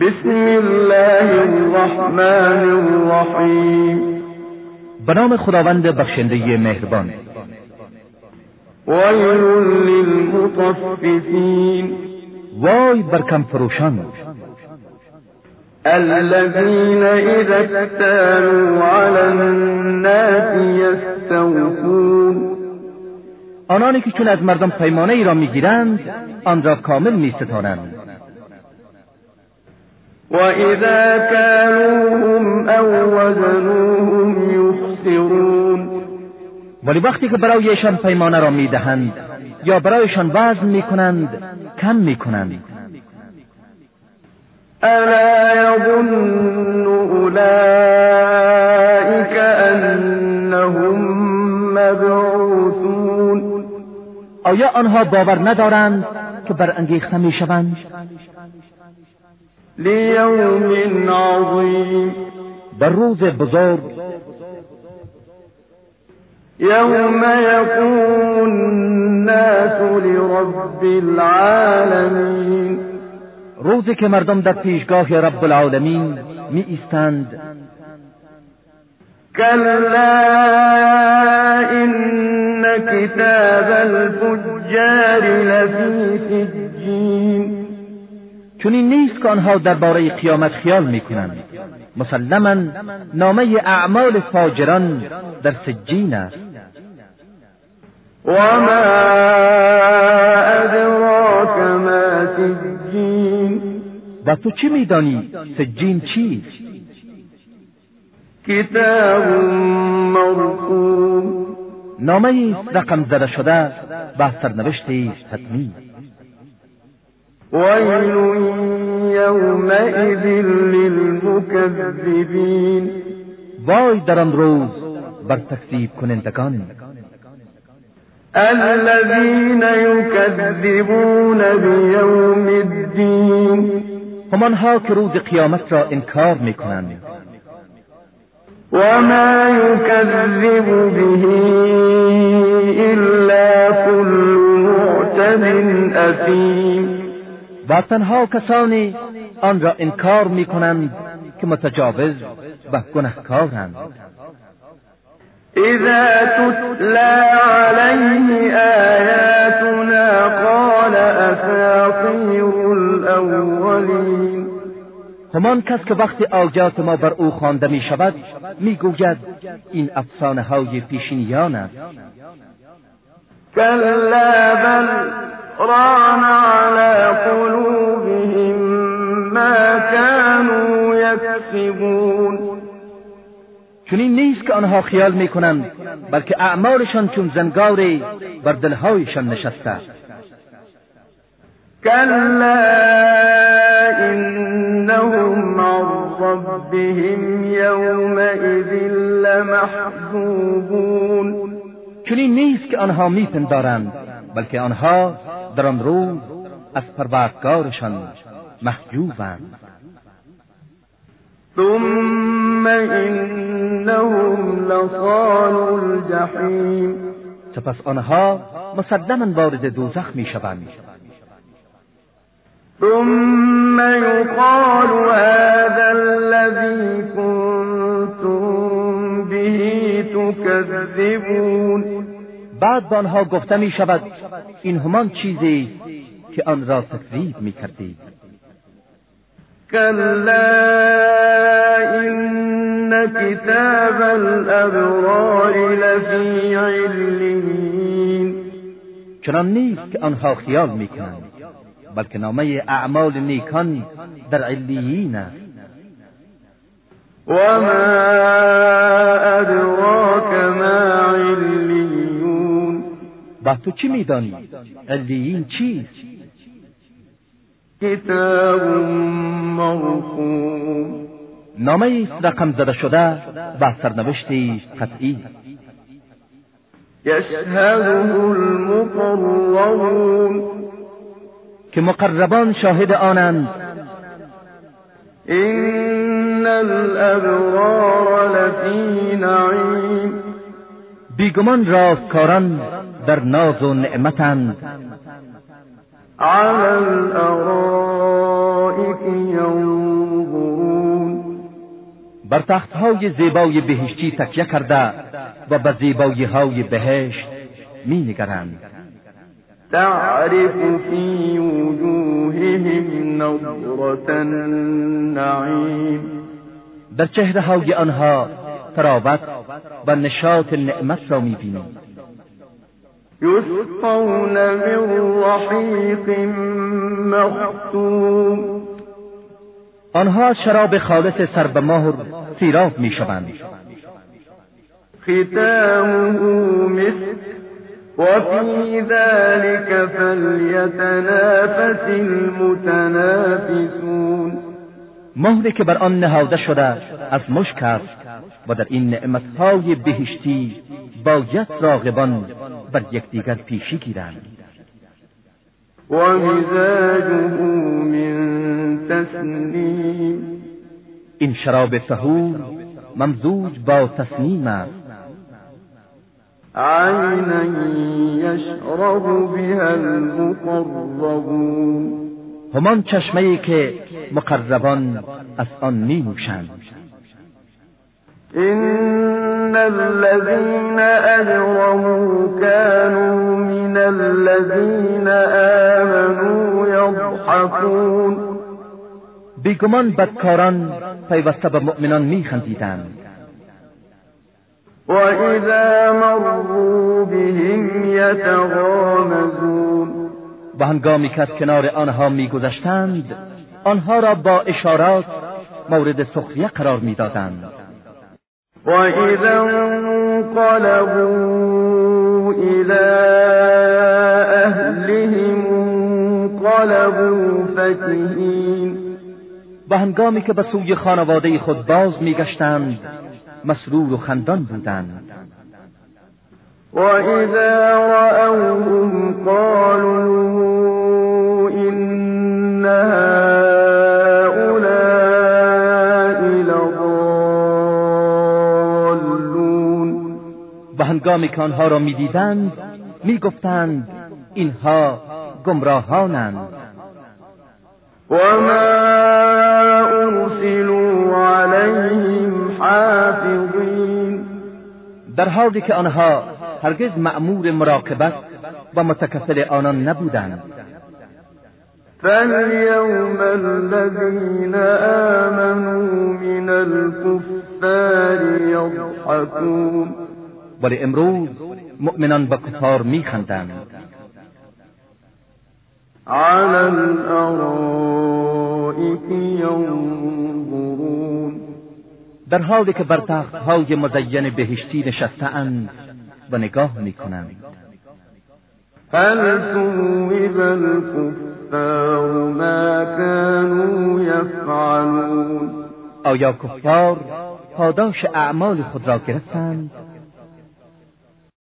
بسم الله الرحمن الرحیم. به نام خداوند بخشنده مهربان. ویل للمطففین. وای بر کم فروشان. الذين اذا اكتالوا على الناس يستوفون. آنانی که چون از مردم پیمانه ای را می‌گیرند آن را کامل میستانند. وإذا كانوهم أو وزنوهم يخسرون ولی وقتی که برایشان پیمانه را می‌دهند یا برایشان وزن می‌کنند کم می‌کنند. ألا يظن أولئك أنهم مبعوثون آیا آنها باور ندارند که برانگیخته می‌شوند؟ لیوم عظیم در روز بزرگ. یوم یقوم الناس لرب العالمین روزی که مردم در پیشگاه رب العالمین می ایستند کلا این کتاب الفجار لفی سجین چون این نیست که آنها درباره قیامت خیال می‌کنند. مسلما نامه اعمال فاجران در سجین است. و ما ادراک ما سجین و تو چی میدانی؟ سجین چیست؟ کتاب مرقوم. نامه رقم زده شده و سرنوشتی حتمی. ويل يومئذ للمكذبين. وای در آن روز بر تکذیب کنندگان الذين يكذبون بيوم الدين. همانها که روز قیامت را انکار میکنند. وما يكذب به و تنها کسانی آن را انکار می کنند که متجاوز و گنهکارند اذا تتلى عليه آیاتنا قال اساطیر الاولین همان کس که وقتی آیات ما بر او خوانده می شود می گوید این افسانه های پیشینیان است. کلا بل ران على قلوبهم ما كانوا يكسبون. چنین نیست که آنها خیال می‌کنند بلکه اعمالشان چون زنگاری بر دلهایشان نشسته کلا انهم عن ربهم یومئذ لمحجوبون. چنین نیست که آنها میپندارند بلکه آنها در آن روز از پروردگارشان محجوبند. ثم انهم لصال الجحیم سپس آنها مسلما وارد دوزخ می‌شوند. ثم يقال هذا الذي كنتم به تكذبون. بعد به آنها گفته می شود این همان چیزی که آن را تکذیب می کردید کلا این کتاب الابرار لفی علین. چنان نیست که آنها خیال می کنند بلکه نامه اعمال نیکان در علیین است. و ما ادراک ما و تو چی میدانی؟ علیین چیست؟ کتاب مرقوم. نامه است رقم زده شده و سرنوشتی قطعی. یشهده المقربون. که مقربان شاهد آنند. این الابرار لفی نعیم. بیگمان راستکاران در ناز و نعمتند على الارائك بر تختهای زیبای بهشتی تکیه کرده و به زیبایی های بهشت می نگرند تعرف فی وجوههم نظرة النعیم. در چهره های آنها تراوت و نشاط نعمت را می بینیم یسقون من رحیق مختوم آنها شراب خالص سر به مهر سیراب می شوند ختامه مسك وفي ذلك فليتنافس المتنافسون. مهری که بر آن نهاده شده از مشک است و در این نعمتهای بهشتی باید راغبان بر یکدیگر پیشی گیرند. و مزاجه من تسنیم این شراب طهور ممزوج با تسنیم است. عینا یشرب بها المقربون. همان چشمه که مقربان از آن می نوشند إن الذين أجرموا كانوا من الذين آمنوا يضحكون بیگمان بدکاران پیوسته به مؤمنان میخندیدند. و اذا مروا بهم یتغامزون و هنگامی که از کنار آنها میگذشتند آنها را با اشارات مورد سخریه قرار می‌دادند. وإذا انقلبوا إلى أهلهم انقلبوا فكهين و هنگامی که به سوی خانواده خود باز میگشتند مسرور و خندان بودند. و اذا رأوهم قالوا إن هنگامی که آنها را می‌دیدند می‌گفتند اینها گمراهانند. و ما ارسلوا علیهم حافظین در حالی که آنها هرگز مأمور مراقبت و متکفل آنان نبودند. فاليوم الذين آمنوا من الكفار يضحكون ولی امروز مؤمنان به کفار میخندند. على الارائك ينظرون. در حالی که بر های مزین بهشتی نشستهاند و نگاه می‌کنند. هل ثوب الكفار ما كانوا يفعلون؟ آیا کفار پاداش اعمال خود را گرفتند؟